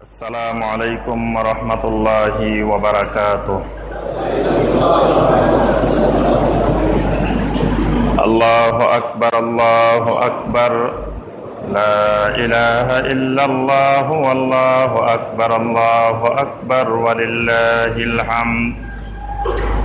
السلام عليكم ورحمة الله وبركاته. الله أكبر الله أكبر. لا إله إلا الله والله أكبر الله أكبر ولله الحمد.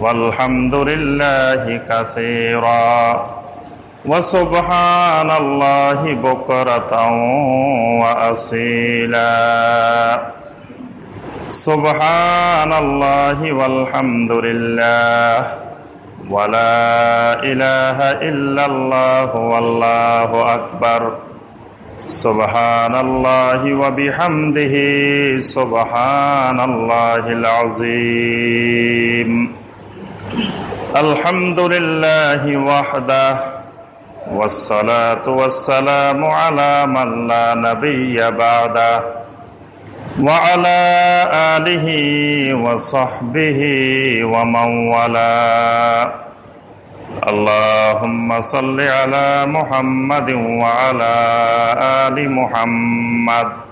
والحمد لله كثيرا. وسبحان الله بكرة وأصيلا. سبحان الله والحمد لله ولا إله إلا الله والله أكبر. سبحان الله وبحمده سبحان الله العظيم. الحمد لله وحده والصلاة والسلام على من لا نبي بعده وعلى آله وصحبه ومن والاه. اللهم صل على محمد وعلى آل محمد.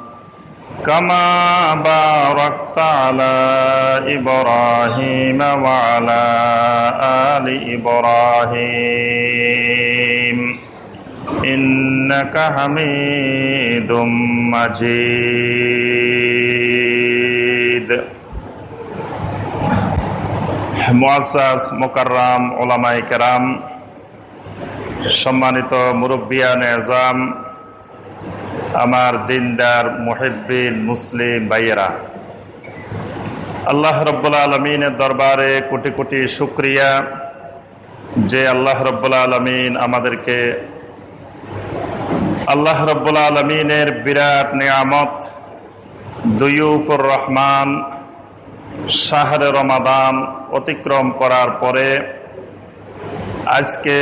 كما باركت على إبراهيم وعلى آل إبراهيم إنك حميد مجيد মুআসাস মোকাররাম ওলামাই কেরাম সম্মানিত মুরব্বিয়ান এজাম আমার দিনদার মুহিবিন মুসলিম ভাইয়েরা। আল্লাহ রব্বুল আলমিনের দরবারে কোটি কোটি শুক্রিয়া যে আল্লাহ রব্বুল আলমিন আমাদেরকে আল্লাহ রব্বুল আলমিনের বিরাট নিয়ামত, দুয়ুফুর রহমান, শাহরে রমাদান অতিক্রম করার পরে আজকে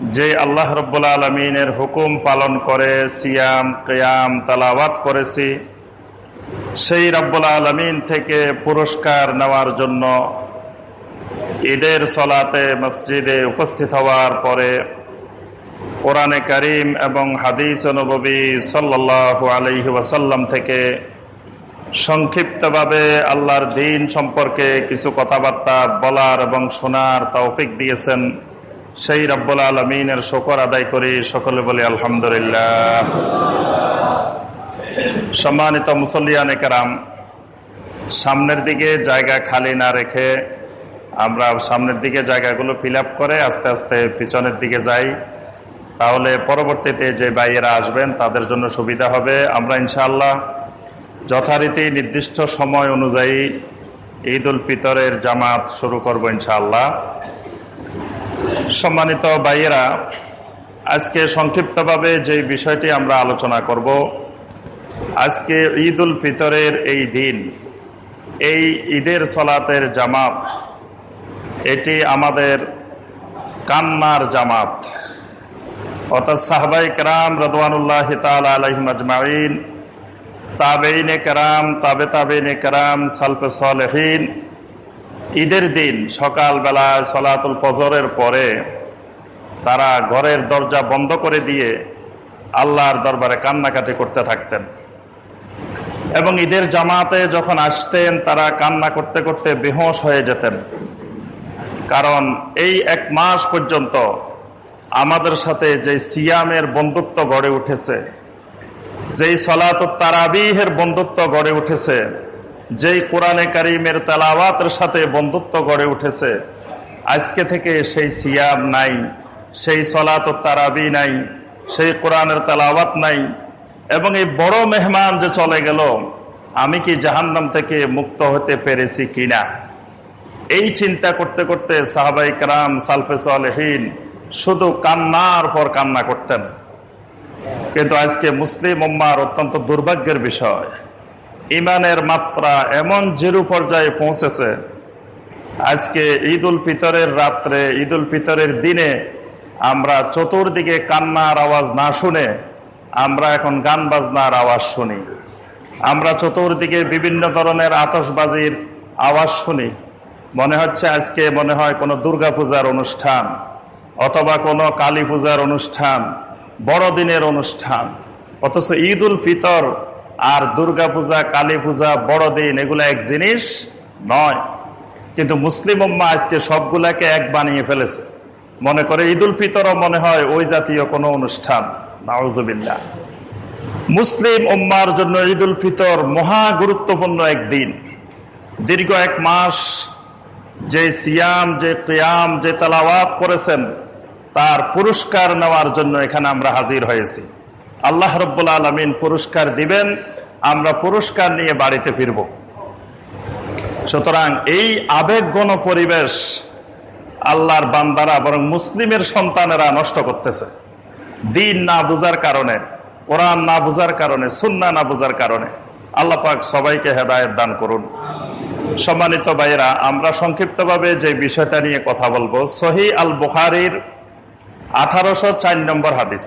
যে আল্লাহ রব্বুল আলমিনের হুকুম পালন করে, সিয়াম, কেয়াম, তালাওয়াত করেছি, সেই রব্বুল আলমিন থেকে পুরস্কার নেওয়ার জন্য ঈদের সলাতে মসজিদে উপস্থিত হওয়ার পরে কোরআনে করিম এবং হাদিস নবী সাল্লাহ আলহি ওয়াসাল্লাম থেকে সংক্ষিপ্তভাবে আল্লাহর দিন সম্পর্কে কিছু কথাবার্তা বলার এবং শোনার তৌফিক দিয়েছেন। সেই রব্বুল আলমিনের শকর আদায় করি, সকলে বলি আলহামদুলিল্লাহ। সম্মানিত মুসল্লিয়ান কেরাম, সামনের দিকে জায়গা খালি না রেখে আমরা সামনের দিকে জায়গাগুলো ফিল করে আস্তে আস্তে পিছনের দিকে যাই। তাহলে পরবর্তীতে যে বাইয়েরা আসবেন, তাদের জন্য সুবিধা হবে। আমরা ইনশাআল্লাহ যথারীতি নির্দিষ্ট সময় অনুযায়ী ঈদ উল ফিতরের জামাত শুরু করব ইনশাআল্লাহ। সম্মানিত ভাইয়েরা, আজকে সংক্ষিপ্তভাবে যে বিষয়টি আমরা আলোচনা করব, আজকে ঈদ উল ফিতরের এই দিন, এই ঈদের সলাতের জামাত, এটি আমাদের কান্নার জামাত। অর্থাৎ সাহবাই কেরাম রদওয়ানুল্লাহ আলহিম আজমাইন তাবেইনে কেরাম, তাবে তাবেইনে কেরাম, সালফে সালেহীন ঈদের দিন সকালবেলা সলাতুল ফজরের পরে তারা ঘরের দরজা বন্ধ করে দিয়ে আল্লাহর দরবারে কান্নাকাটি করতে থাকতেন। এবং ঈদের জামাতে যখন আসতেন, তারা কান্না করতে করতে বেহোশ হয়ে যেতেন। কারণ এই এক মাস পর্যন্ত আমাদের সাথে যে সিয়ামের বন্ধুত্ব গড়ে উঠেছে, যেই সলাত তারাবিহের বন্ধুত্ব গড়ে উঠেছে যেই কোরআনে কারিমের তেলাওয়াতের সাথে বন্ধুত্ব গড়ে উঠেছে, আজকে থেকে সেই সিয়াম নাই, সেই সলাত তারাবি নাই, সেই কোরআনের তালাওয়াত নাই, এবং এই বড় মেহমান যে চলে গেল, আমি কি জাহান্নাম থেকে মুক্ত হতে পেরেছি কিনা? এই চিন্তা করতে করতে সাহাবাই কারাম সালফেসলহীন শুধু কান্নার পর কান্না করতেন। কিন্তু আজকে মুসলিম উম্মার অত্যন্ত দুর্ভাগ্যের বিষয়। ইমানের মাত্রা এমন জিরু পর্যায়ে পৌঁছেছে। আজকে ঈদ উল ফিতরের রাত্রে ঈদ উল ফিতরের দিনে আমরা চতুর্দিকে কান্নার আওয়াজ না শুনে আমরা এখন গান বাজনার আওয়াজ শুনি। আমরা চতুর্দিকে বিভিন্ন ধরনের আতসবাজির আওয়াজ শুনি। মনে হচ্ছে আজকে মনে হয় কোনো দুর্গা পূজার অনুষ্ঠান অথবা কোনো কালী পূজার অনুষ্ঠান, বড়দিনের অনুষ্ঠান। অথচ ঈদ উল ফিতর আর দুর্গা পূজা কালী পূজা বড়দিন, এগুলো এক জিনিস নয়। কিন্তু মুসলিম উম্মা আজকে সবগুলাকে এক বানিয়ে ফেলেছে। মনে করে ঈদ উল ফিতরও মনে হয় ওই জাতীয় কোনো অনুষ্ঠান। নাউজুবিল্লা মুসলিম উম্মার জন্য ঈদ উল ফিতর মহা গুরুত্বপূর্ণ একদিন দীর্ঘ এক মাস যে সিয়াম, যে কিয়াম, যে তালাওয়াত করেছেন, তার পুরস্কার নেওয়ার জন্য এখানে আমরা হাজির হয়েছি। আল্লাহ রব্বুল আলমিন পুরস্কার দিবেন, আমরা পুরস্কার নিয়ে বাড়িতে ফিরব। সুতরাং এই আবেগগণ পরিবেশ আল্লাহর বান্দারা বরং মুসলিমের সন্তানেরা নষ্ট করতেছে। দিন না বুঝার কারণে, কোরআন না বুঝার কারণে সুন্না না বুঝার কারণে আল্লাহ পাক সবাইকে হেদায়ত দান করুন। সম্মানিত ভাইয়েরা, আমরা সংক্ষিপ্তভাবে যে বিষয়টা নিয়ে কথা বলব, সহি আল বুখারির আঠারোশো চার নম্বর হাদিস।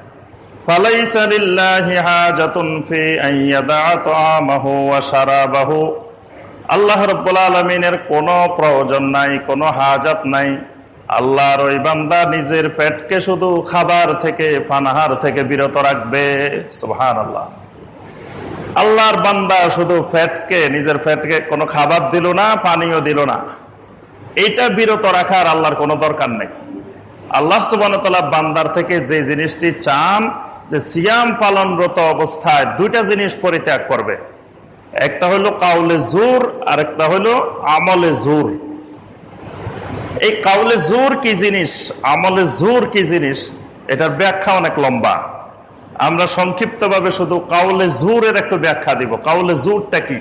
আল্লাহ রব্বুল আলমিনের কোনো প্রয়োজন নাই, কোনো হাজাত নাই। আল্লাহর ওই বান্দা নিজের পেটকে শুধু খাবার থেকে ফানাহার থেকে বিরত রাখবে। সুহান আল্লাহ আল্লাহর বান্দা শুধু ফ্যাটকে নিজের ফ্যাটকে কোনো খাবার দিল না, পানিও দিল না। এইটা বিরত রাখার আল্লাহর কোনো দরকার নেই। আল্লাহ সুবান বান্দার থেকে যে জিনিসটি চান যে সিয়াম পালনরত অবস্থায় দুইটা জিনিস পরিত্যাগ করবে। একটা হলো কাউলে জোর আর একটা হলো আমলে জোর। এই কাউলে জোর কি জিনিস, আমলে জোর কি জিনিস, এটার ব্যাখ্যা অনেক লম্বা। আমরা সংক্ষিপ্তভাবে শুধু কাউলে জোরের একটু ব্যাখ্যা দিব। কাউলে জোরটা কি?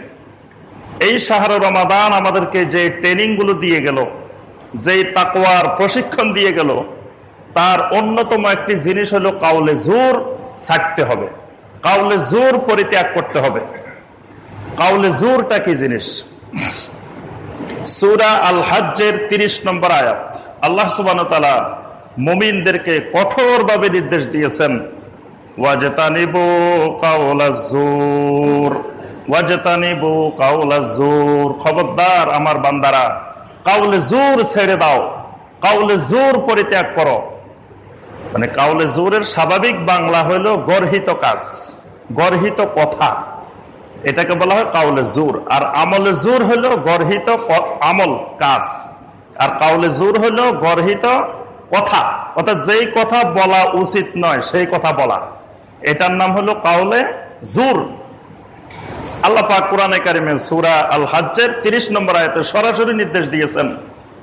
এই শাহর রমাদান আমাদেরকে যে ট্রেনিংগুলো দিয়ে গেল, যেই তাকওয়ার প্রশিক্ষণ দিয়ে গেল তার অন্যতম একটি জিনিস হলো কাউলে জোর ছাড়তে হবে। কাউলে জোর পরিত্যাগ করতে হবে। কাউলে জোরটা কি জিনিস? সুরা আল হাজ্জের তিরিশ নম্বর আয়াত। আল্লাহ সুবান মুমিনদেরকে কঠোরভাবে নির্দেশ দিয়েছেন জোর জোর। খবরদার আমার বান্দারা, কাউলে জোর ছেড়ে দাও, কাউলে জোর পরিত্যাগ করো। মানে কাউলে জোরের স্বাভাবিক বাংলা হইল গর্হিত কাজ, গর্হিত কথা। এটাকে বলা হয় কাউলে জোর। আর আমলে জোর হইল গর্হিত আমল, কাজ। আর কাউলে জোর হইল গর্হিত কথা। অর্থাৎ যেই কথা বলা উচিত নয়, সেই কথা বলা। এটার নাম হলো কাউলে জোর। আল্লাহ কোরআনে কারিমে সুরা আল হাজ্জের তিরিশ নম্বর আয়তে সরাসরি নির্দেশ দিয়েছেন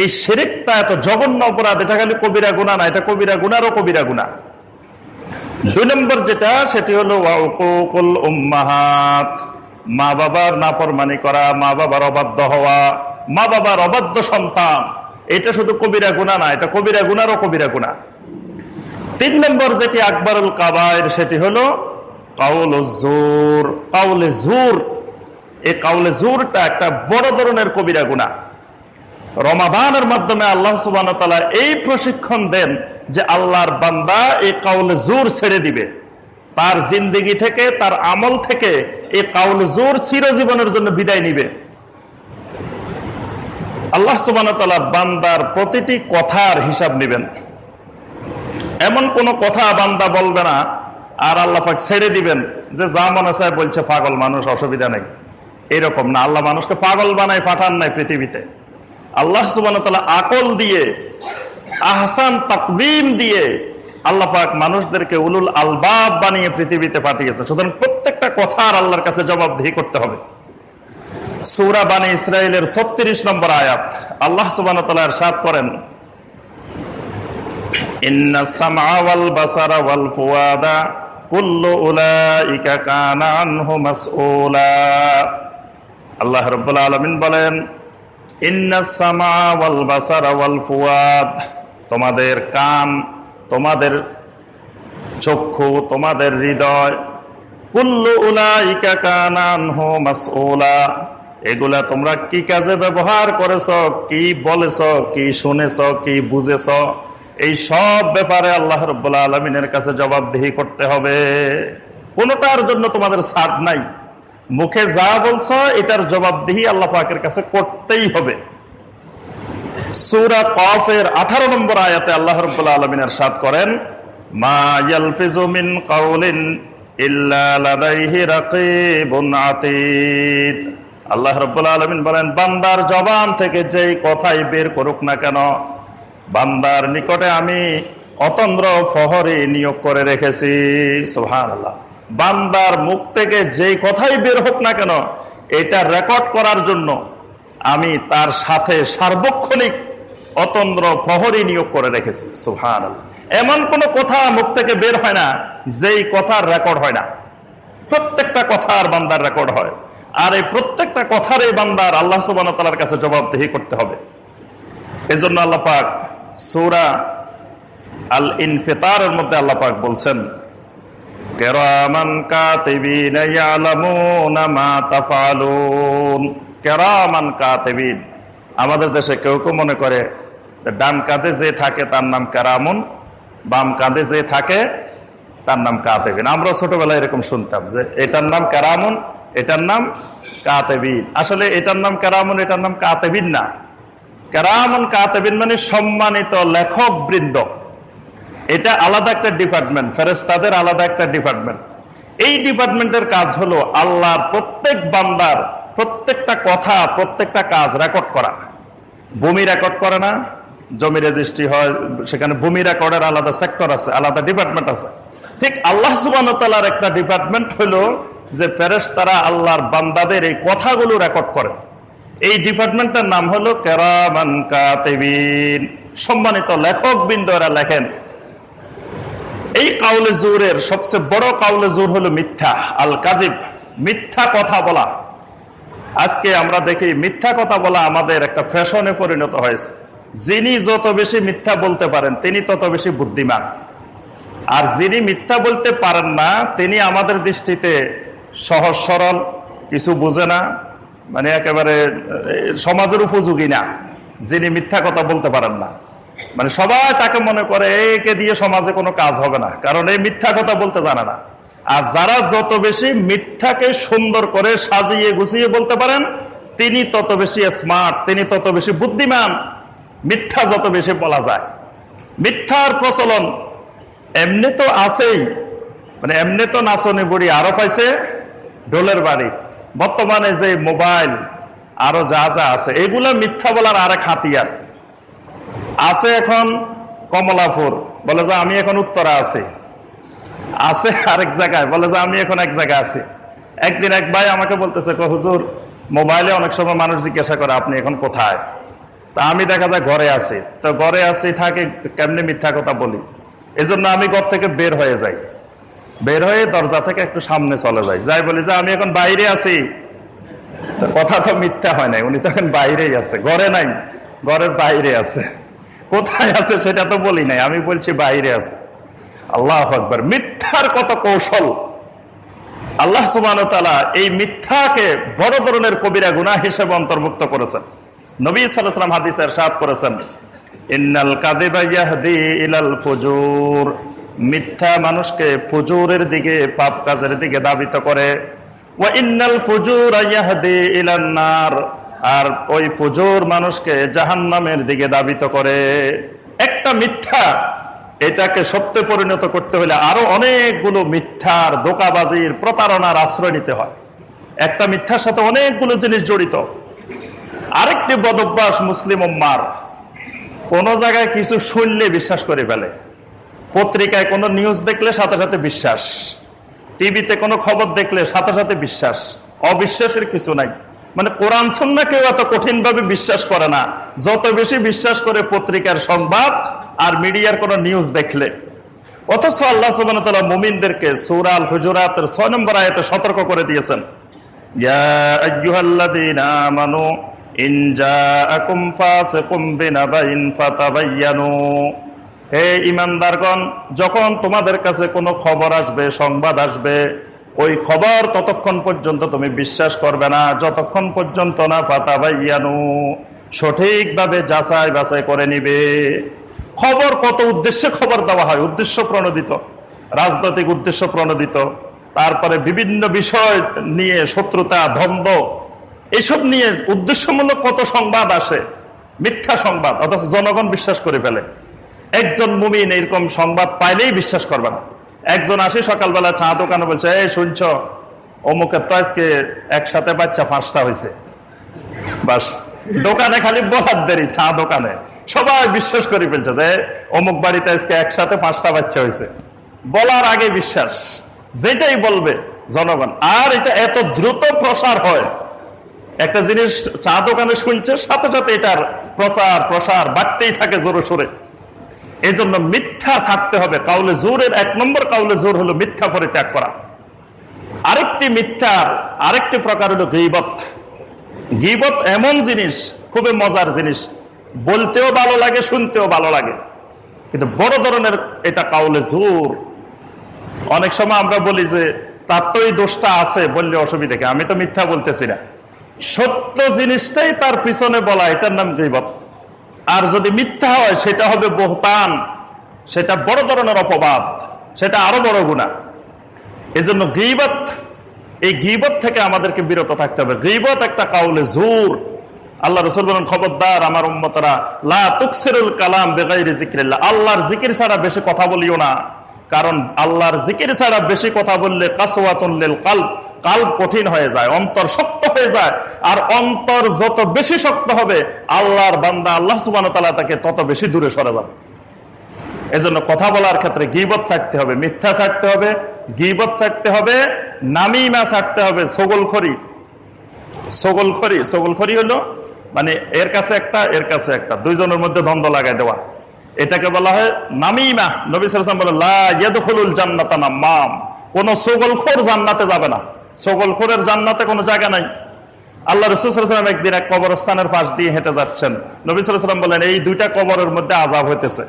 এই সেরেকটা এত জঘন্য অপরাধ, এটা খালি কবিরা গুণা না, এটা কবিরা গুনারও কবিরা গুণা দুই নম্বর যেটা, সেটি হলো মা বাবার নাফরমানি করা, মা বাবার অবাধ্য হওয়া, মা বাবার অবাধ্য সন্তান। এটা শুধু কবিরা গুণা না, এটা কবিরা গুনারও কবিরা গুণা তিন নম্বর যেটি আকবরুল কাবায়ের, সেটি হলো কাউল জোর কাউলে জোর এই কাউলে জোরটা একটা বড় ধরনের কবিরা গুণা রমাদানের মাধ্যমে আল্লাহ সুবান এই প্রশিক্ষণ দেন যে আল্লাহর বান্দা এই কাউলে জোর ছেড়ে দিবে। তার জিন্দিগি থেকে, তার আমল থেকে এই কাউলে জোর চিরজীবনের জন্য বিদায় নিবে। আল্লাহ সুবান বান্দার প্রতিটি কথার হিসাব নিবেন। এমন কোন কথা বান্দা বলবে না, আর আল্লাহ পাক ছেড়ে দিবেন যে যা মনে চায় বলছে, পাগল মানুষ, অসুবিধা নেই। এরকম না, আল্লাহ মানুষকে পাগল বানায়, পাঠান নাই পৃথিবীতে। আল্লাহ সুবান আকল দিয়ে, আহসান, তাকদিম দিয়ে আল্লাহ পাক মানুষদেরকে উলুল আলবাব বানিয়ে পৃথিবীতে পাঠিয়েছে। সুতরাং প্রত্যেকটা কথার আল্লাহর কাছে জবাবদিহি করতে হবে। সৌরা বানী ইসরায়েলের ছত্রিশ নম্বর আয়াত, আল্লাহ সুবান সাত করেন আল্লাহ রব্বুল্লা আলমিন বলেন তোমাদের কান, তোমাদের চক্ষু, তোমাদের হৃদয়। কুল্লু হো এগুলা তোমরা কি কাজে ব্যবহার করেছ, কি বলেছ, কি শুনেছ, কি বুঝেছ? এই সব ব্যাপারে আল্লাহ রব্বুল্লা আলমিনের কাছে জবাবদিহি করতে হবে। কোনটার জন্য তোমাদের ছাড় নাই। মুখে যা বলছ, এটার জবাবদিহি আল্লাহ পাকের কাছে করতেই হবে। সুরা কফের আঠারো নম্বর আয়াতে আল্লাহ রব্বুল্লা আলমিনের সাদ করেন, মা কাউলিন বলেন, বান্দার জবান থেকে যেই কথাই বের করুক না কেন, বান্দার নিকটে আমি অতন্দ্র ফহরে নিয়োগ করে রেখেছি। সোহান আল্লাহ বান্দার মুখ থেকে যেই কথাই বের হোক না কেন, এটা রেকর্ড করার জন্য আমি তার সাথে সার্বক্ষণিক অতন্দ্র প্রহরী নিয়োগ করে রেখেছি। সোহান এমন কোন কথা মুখ থেকে বের হয় না, যেই কথার রেকর্ড হয় না। প্রত্যেকটা কথার বান্দার রেকর্ড হয়। আর এই প্রত্যেকটা কথার এই বান্দার আল্লাহ সুবান তালার কাছে জবাবদেহি করতে হবে। এই জন্য আল্লাহ পাক সৌরা আল ইনফেতারের মধ্যে আল্লাহ পাক বলছেন কেরামান আমাদের দেশে কেউ কেউ মনে করে ডান কাঁধে যে থাকে তার নাম কেরামুন, বাম কাঁধে যে থাকে তার নাম কাতেবিন। আমরা ছোটবেলায় এরকম শুনতাম যে এটার নাম কেরামুন, এটার নাম কাতেবিন। আসলে এটার নাম কেরামুন, এটার নাম কাতেবিন না। কেরামুন, কাতেবিন মানে সম্মানিত লেখক বৃন্দ এটা আলাদা একটা ডিপার্টমেন্ট ফেরেস্তাদের আলাদা একটা ডিপার্টমেন্ট। এই ডিপার্টমেন্টের কাজ হলো আল্লাহর প্রত্যেক বান্দার প্রত্যেকটা কথা, প্রত্যেকটা কাজ রেকর্ড করা। ভূমি রেকর্ড করে না জমি রেজিস্ট্রি হয়, সেখানে ভূমি রেকর্ডের আলাদা সেক্টর আছে, আলাদা ডিপার্টমেন্ট আছে। ঠিক আল্লাহ সুবান একটা ডিপার্টমেন্ট হলো যে প্যারেস তারা আল্লাহর বান্দাদের এই কথাগুলো রেকর্ড করে। এই ডিপার্টমেন্টের নাম হলো কেরামান কাতেবিন। সম্মানিত লেখক বিন্দুরা লেখেন এই কাউলে জোরের, সবচেয়ে বড় কাউলে জোর হলো মিথ্যা, আল কাজিব। মিথ্যা কথা বলা। আজকে আমরা দেখি মিথ্যা কথা বলা আমাদের একটা ফ্যাশনে পরিণত হয়েছে। যিনি যত বেশি মিথ্যা বলতে পারেন, তিনি তত বেশি বুদ্ধিমান। আর যিনি মিথ্যা বলতে পারেন না, তিনি আমাদের দৃষ্টিতে সহজ সরল, কিছু বুঝে না মানে একেবারে সমাজের উপযোগী না। যিনি মিথ্যা কথা বলতে পারেন না। মানে সবাই তাকে মনে করে, একে দিয়ে সমাজে কোনো কাজ হবে না। কারণ এই মিথ্যা কথা বলতে জানে না। আর যারা যত বেশি মিথ্যাকে সুন্দর করে সাজিয়ে গুছিয়ে বলতে পারেন, তিনি তত বেশি স্মার্ট তিনি তত বেশি বুদ্ধিমান। মিথ্যা যত বেশি বলা যায়। মিথ্যার প্রচলন এমনি তো আছেই। মানে এমনি তো নাচনি বুড়ি আরও পাইছে ঢোলের বাড়ি। বর্তমানে যে মোবাইল, আরও যা যা আছে, এগুলো মিথ্যা বলার আরেক হাতিয়ার। আছে এখন কমলাপুর। বলে যে আমি এখন উত্তরা আছি। আছে আরেক জায়গায়। বলে যে আমি এখন এক জায়গায় আছি। একদিন এক ভাই আমাকে বলতেছে হুজুর, মোবাইলে অনেক সময় মানুষ জিজ্ঞাসা করে, আপনি এখন কোথায়? তা আমি দেখা যায় ঘরে আছি। তো ঘরে আছি, থাকে, কেমনি মিথ্যা কথা বলি? এজন্য আমি ঘর থেকে বের হয়ে যাই। বের হয়ে দরজা থেকে একটু সামনে চলে যাই। যাই বলি যে, আমি এখন বাইরে আছি। কথা তো মিথ্যা হয় নাই। উনি তো এখন বাইরেই আছে। ঘরে নাই। ঘরের বাইরে আছে। কোথায় আছে সেটা তো বলি নাই, আমি বলছি বাইরে আছে। আল্লাহ আকবর, মিথ্যার কত কৌশল। আল্লাহ সুবান এই মিথ্যাকে বড় ধরনের কবিরা গুণা হিসেবে অন্তর্ভুক্ত করেছেন। নবী সাল্লাম হাদিসের সাদ করেছেন, ইন্নাল ইলাল ফুজুর মিথ্যা মানুষকে ফুজুরের দিকে, পাপ কাজের দিকে দাবিত করে। ও ইন্নাল ফুজুর আর ওই পুজোর মানুষকে জাহান্নামের দিকে দাবিত করে। একটা মিথ্যা, এটাকে সত্যে পরিণত করতে হলে আরও অনেকগুলো মিথ্যার দোকাবাজির প্রতারণার আশ্রয় নিতে হয়। একটা মিথ্যার সাথে অনেকগুলো জিনিস জড়িত। আরেকটি বদভ্যাস মুসলিম উম্মার কোন জায়গায় কিছু শুনলে বিশ্বাস করে ফেলে। পত্রিকায় কোনো নিউজ দেখলে সাথে সাথে বিশ্বাস। টিভিতে কোনো খবর দেখলে সাথে সাথে বিশ্বাস। অবিশ্বাসের কিছু নাই। মানে কোরআন সন্না কেউ এত কঠিন ভাবে বিশ্বাস করে না। যত বেশি বিশ্বাস করে পত্রিকার সংবাদ আর মিডিয়ার কোন নিউজ দেখলে। অথচ আল্লাহ সুবান মুমিনদেরকে সৌরাল হুজুরাতের ছয় নম্বর আয়তে সতর্ক করে দিয়েছেন। হে যখন তোমাদের কাছে কোনো খবর আসবে, সংবাদ আসবে ওই খবর ততক্ষণ পর্যন্ত তুমি বিশ্বাস করবে না, যতক্ষণ পর্যন্ত না ফাতা ভাইয়ানু সঠিকভাবে যাচাই বাছাই করে নিবে। খবর কত উদ্দেশ্যে খবর দেওয়া হয়? উদ্দেশ্য প্রণোদিত, রাজনৈতিক উদ্দেশ্য প্রণোদিত, তারপরে বিভিন্ন বিষয় নিয়ে শত্রুতা, দ্বন্দ্ব, এসব নিয়ে উদ্দেশ্যমূলক কত সংবাদ আসে? মিথ্যা সংবাদ, অথচ জনগণ বিশ্বাস করে ফেলে। একজন মুমিন এরকম সংবাদ পাইলেই বিশ্বাস করবে না। একজন আসে সকালবেলা চা দোকানে বলছে, এই শুনছ অমুকের তো আজকে একসাথে বাচ্চা পাঁচটা হয়েছে। বাস, দোকানে খালি বলার দেরি, চা দোকানে। সবাই বিশ্বাস করে ফেলছে যে, অমুক বাড়িতে আজকে একসাথে পাঁচটা বাচ্চা হয়েছে। বলার আগে বিশ্বাস, যেটাই বলবে জনগণ। আর এটা এত দ্রুত প্রসার হয়। একটা জিনিস চা দোকানে শুনছে, সাথে সাথে এটার প্রচার, প্রসার বাড়তেই থাকে জোরে সোরে। এই জন্য মিথ্যা ছাড়তে হবে। কাউলে জোরের এক নম্বর, কাউলে জোর হলো মিথ্যা পরিত্যাগ করা। আরেকটি মিথ্যার আরেকটি প্রকার হলো গিবত। গিবত এমন জিনিস, খুবই মজার জিনিস। বলতেও ভালো লাগে, শুনতেও ভালো লাগে। কিন্তু বড় ধরনের এটা কাউলে জোর। অনেক সময় আমরা বলি যে, তার তো এই দোষটা আছে বললে অসুবিধা কি? আমি তো মিথ্যা বলতেছি না। সত্য জিনিসটাই তার পিছনে বলা, এটার নাম গিবত। আর যদি মিথ্যা হয়, সেটা হবে বহতান। সেটা বড় ধরনের অপবাদ। সেটা আরও বড় গুণা এই জন্য গিবত, এই গিবত থেকে আমাদেরকে বিরত থাকতে হবে। গিবত একটা কাউলে জোর। আল্লাহ রসুল বলেন, খবরদার আমার উম্মতরা, লা তুকসিরুল কালাম বেগাইরি জিক্রিল্লাহ আল্লাহর জিকির ছাড়া বেশি কথা বলিও না। কারণ আল্লাহর জিকির ছাড়া বেশি কথা বললে কাসওয়াতুল কাল্ব। কাল কঠিন হয়ে যায়, অন্তর শক্ত হয়ে যায়। আর অন্তর যত বেশি শক্ত হবে, আল্লাহর বান্দা, আল্লাহ সুবান তাকে তত বেশি দূরে সরে যাবে। এজন্য কথা বলার ক্ষেত্রে গিবত ছাড়তে হবে, মিথ্যা ছাড়তে হবে, গিবত ছাড়তে হবে, নামিমা ছাড়তে হবে, সগলখড়ি। সগলখড়ি সগলখড়ি হলো মানে এর কাছে একটা, এর কাছে একটা, দুইজনের মধ্যে দ্বন্দ্ব লাগাই দেওয়া। এটাকে বলা হয় নামিমা। নবী সালাম বলে লাদুল জান্নাতা নাম্মাম। কোন সগলখোর জান্নাতে যাবে না। সগলখোরের জান্নাতে কোনো জায়গা নাই। আল্লাহ রসুলাম একদিন এক কবরস্থানের পাশ দিয়ে হেঁটে যাচ্ছেন। নবী সালাম বলেন এই দুইটা কবরের মধ্যে আজাব হইতেছে।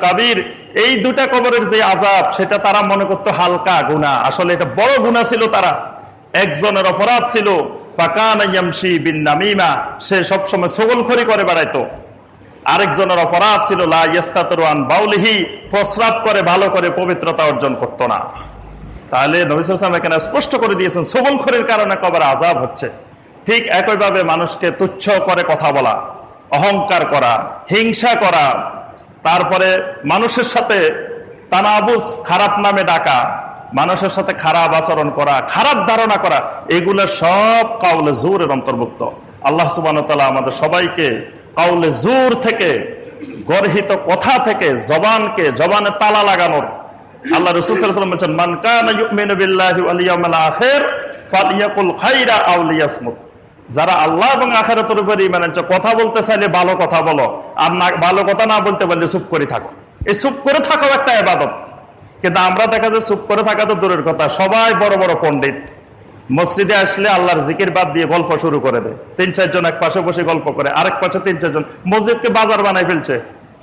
কাবির। এই দুটা কবরের যে আজাব সেটা তারা মনে করতো হালকা গুণা আসলে এটা বড় গুণা ছিল তারা। একজনের অপরাধ ছিল। সে সবসময় সগলখড়ি করে বেড়াইতো। আরেকজনের অপরাধ ছিল, লা বাউলিহি। প্রস্রাব করে, ভালো করে পবিত্রতা অর্জন করতো না। তাহলে নবিসাম এখানে স্পষ্ট করে দিয়েছেন সবলখরের কারণে কবার আজাব হচ্ছে। ঠিক একইভাবে মানুষকে তুচ্ছ করে কথা বলা, অহংকার করা, হিংসা করা, তারপরে মানুষের সাথে তানাবুজ, খারাপ নামে ডাকা, মানুষের সাথে খারাপ আচরণ করা, খারাপ ধারণা করা, এগুলো সব কাউলে জোরের অন্তর্ভুক্ত। আল্লাহ সুবান আমাদের সবাইকে কাউলে জোর থেকে গর্হিত কথা থেকে জবানকে, জবানে তালা লাগানোর আল্লাহ রসুল বলছেন যারা আল্লাহ এবং আখেরাতের উপরে ইমান আনছে, কথা বলতে চাইলে ভালো কথা বলো, আর না, ভালো কথা না বলতে পারলে চুপ করে থাকো। এই চুপ করে থাকো একটা এবাদত কিন্তু আমরা দেখা যায় চুপ করে থাকা তো দূরের কথা, সবাই বড় বড় পণ্ডিত। মসজিদে আসলে আল্লাহর জিকির বাদ দিয়ে গল্প শুরু করে দেয়। তিন চারজন এক পাশে বসে গল্প করে, আরেক পাশে তিন চারজন মসজিদকে বাজার বানাই ফেলছে।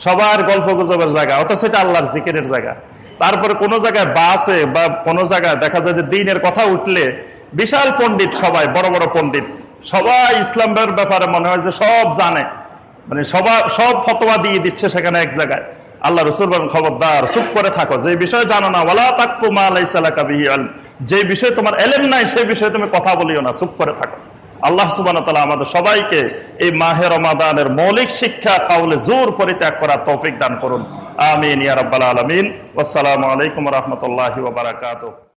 সবার গল্প গুজবের জায়গা, অথচ এটা আল্লাহর জিকিরের জায়গা। তারপরে কোন জায়গায় বাসে বা কোন জায়গায় দেখা যায় যে দিনের কথা উঠলে বিশাল পণ্ডিত সবাই, বড় বড় পণ্ডিত, সবাই ইসলামের ব্যাপারে মনে হয় যে সব জানে। মানে সবাই, সব ফতোয়া দিয়ে দিচ্ছে সেখানে এক জায়গায়। আল্লাহ রসুল খবরদার, চুপ করে থাকো। যে বিষয়ে জানো না ওলা তাকফু মা লাইসা লাকা যে বিষয়ে তোমার এলেম নাই সেই বিষয়ে তুমি কথা বলিও না, চুপ করে থাকো। আল্লাহ সুবান আমাদের সবাইকে এই মাহে রমাদানের মৌলিক শিক্ষা কাউলে জোর পরিত্যাগ করার তৌফিক দান করুন। আমিন ইয়ারব্বাল আলমিন। আসসালামু আলাইকুম রহমতুল্লাহ বারাকাতু